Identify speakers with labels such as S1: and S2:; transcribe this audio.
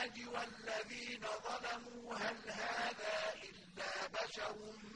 S1: نجوى الذين ظلموا هل هذا إلا بشر؟